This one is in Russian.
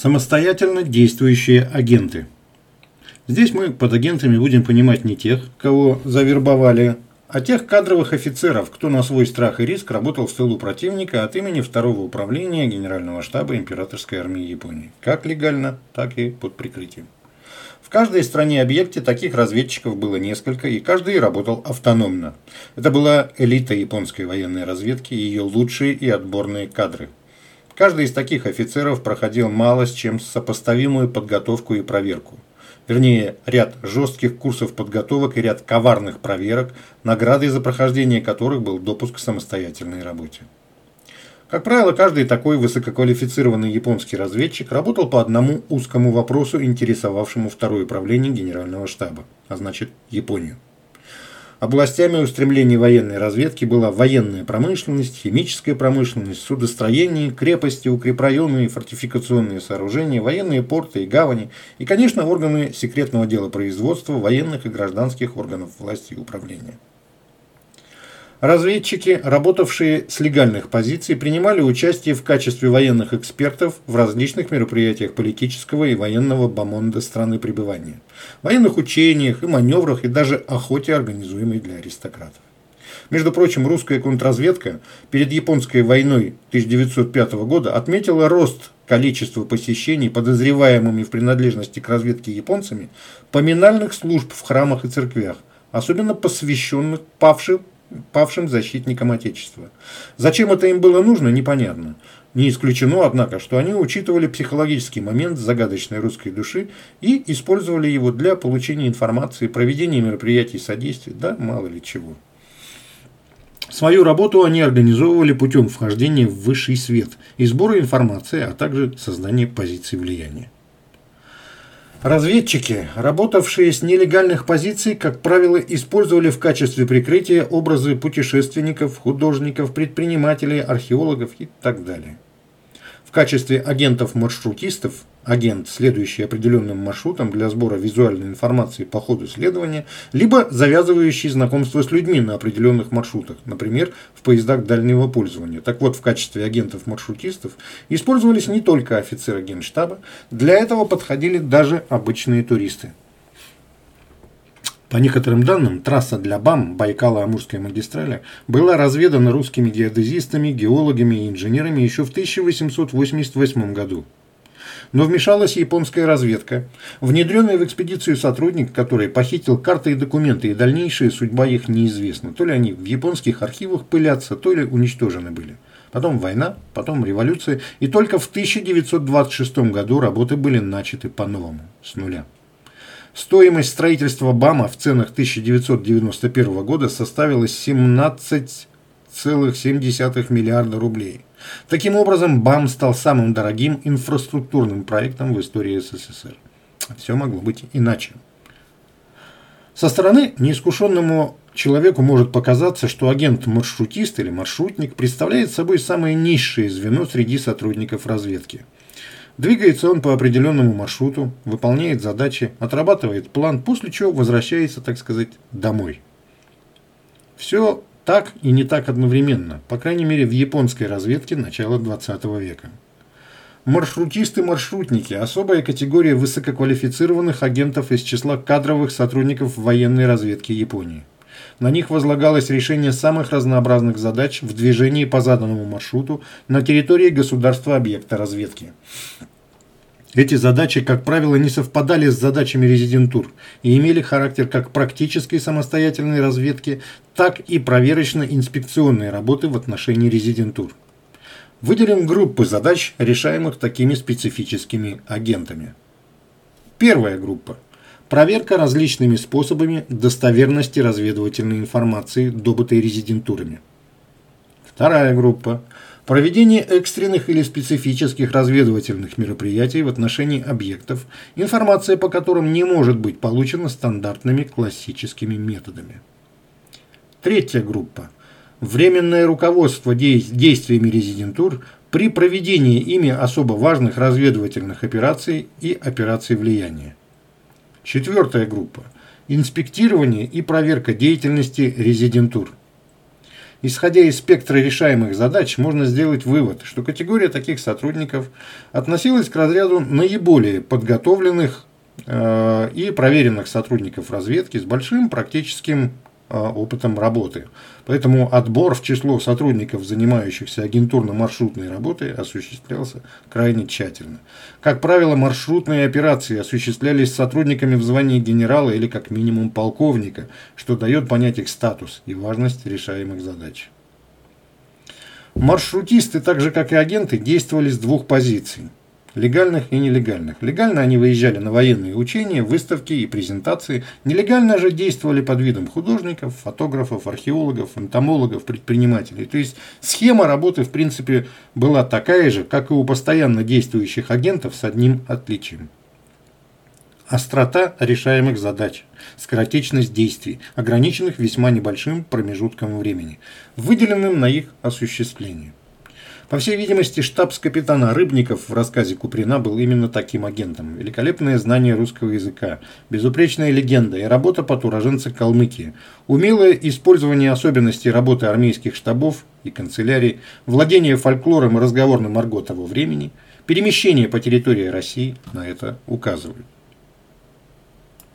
Самостоятельно действующие агенты. Здесь мы под агентами будем понимать не тех, кого завербовали, а тех кадровых офицеров, кто на свой страх и риск работал в тылу противника от имени второго управления Генерального штаба Императорской армии Японии, как легально, так и под прикрытием. В каждой стране-объекте таких разведчиков было несколько, и каждый работал автономно. Это была элита японской военной разведки, ее лучшие и отборные кадры. Каждый из таких офицеров проходил мало с чем сопоставимую подготовку и проверку. Вернее, ряд жестких курсов подготовок и ряд коварных проверок, наградой за прохождение которых был допуск к самостоятельной работе. Как правило, каждый такой высококвалифицированный японский разведчик работал по одному узкому вопросу, интересовавшему второе управление Генерального штаба, а значит Японию. Областями устремлений военной разведки была военная промышленность, химическая промышленность, судостроение, крепости, укрепрайоны и фортификационные сооружения, военные порты и гавани и, конечно, органы секретного дела производства военных и гражданских органов власти и управления. Разведчики, работавшие с легальных позиций, принимали участие в качестве военных экспертов в различных мероприятиях политического и военного бомонда страны пребывания, военных учениях и маневрах и даже охоте, организуемой для аристократов. Между прочим, русская контрразведка перед японской войной 1905 года отметила рост количества посещений подозреваемыми в принадлежности к разведке японцами поминальных служб в храмах и церквях, особенно посвященных павшим павшим защитникам Отечества. Зачем это им было нужно, непонятно. Не исключено, однако, что они учитывали психологический момент загадочной русской души и использовали его для получения информации, проведения мероприятий содействия, да мало ли чего. Свою работу они организовывали путем вхождения в высший свет и сбора информации, а также создания позиций влияния. Разведчики, работавшие с нелегальных позиций, как правило, использовали в качестве прикрытия образы путешественников, художников, предпринимателей, археологов и так далее. В качестве агентов-маршрутистов агент, следующий определенным маршрутом для сбора визуальной информации по ходу следования, либо завязывающий знакомство с людьми на определенных маршрутах, например, в поездах дальнего пользования. Так вот, в качестве агентов-маршрутистов использовались не только офицеры генштаба, для этого подходили даже обычные туристы. По некоторым данным, трасса для БАМ Байкало-Амурской магистрали была разведана русскими геодезистами, геологами и инженерами еще в 1888 году. Но вмешалась японская разведка. Внедренный в экспедицию сотрудник, который похитил карты и документы, и дальнейшая судьба их неизвестна. То ли они в японских архивах пылятся, то ли уничтожены были. Потом война, потом революция, и только в 1926 году работы были начаты по-новому, с нуля. Стоимость строительства БАМа в ценах 1991 года составила 17,7 миллиарда рублей. Таким образом, БАМ стал самым дорогим инфраструктурным проектом в истории СССР. Все могло быть иначе. Со стороны неискушенному человеку может показаться, что агент-маршрутист или маршрутник представляет собой самое низшее звено среди сотрудников разведки. Двигается он по определенному маршруту, выполняет задачи, отрабатывает план, после чего возвращается, так сказать, домой. Все так и не так одновременно, по крайней мере в японской разведке начала 20 века. Маршрутисты-маршрутники – особая категория высококвалифицированных агентов из числа кадровых сотрудников военной разведки Японии. На них возлагалось решение самых разнообразных задач в движении по заданному маршруту на территории государства-объекта разведки. Эти задачи, как правило, не совпадали с задачами резидентур и имели характер как практической самостоятельной разведки, так и проверочно-инспекционной работы в отношении резидентур. Выделим группы задач, решаемых такими специфическими агентами. Первая группа. Проверка различными способами достоверности разведывательной информации, добытой резидентурами. Вторая группа Проведение экстренных или специфических разведывательных мероприятий в отношении объектов, информация по которым не может быть получена стандартными классическими методами. Третья группа. Временное руководство действиями резидентур при проведении ими особо важных разведывательных операций и операций влияния. Четвертая группа. Инспектирование и проверка деятельности резидентур. Исходя из спектра решаемых задач, можно сделать вывод, что категория таких сотрудников относилась к разряду наиболее подготовленных э, и проверенных сотрудников разведки с большим практическим опытом работы. Поэтому отбор в число сотрудников, занимающихся агентурно-маршрутной работой, осуществлялся крайне тщательно. Как правило, маршрутные операции осуществлялись сотрудниками в звании генерала или как минимум полковника, что дает понять их статус и важность решаемых задач. Маршрутисты, так же как и агенты, действовали с двух позиций легальных и нелегальных. Легально они выезжали на военные учения, выставки и презентации. Нелегально же действовали под видом художников, фотографов, археологов, энтомологов, предпринимателей. То есть схема работы в принципе была такая же, как и у постоянно действующих агентов с одним отличием. Острота решаемых задач, скоротечность действий, ограниченных весьма небольшим промежутком времени, выделенным на их осуществление. По всей видимости, штабс-капитана Рыбников в рассказе Куприна был именно таким агентом. Великолепное знание русского языка, безупречная легенда и работа под уроженца Калмыкии, умелое использование особенностей работы армейских штабов и канцелярий, владение фольклором и разговорным арго того времени, перемещение по территории России на это указывают.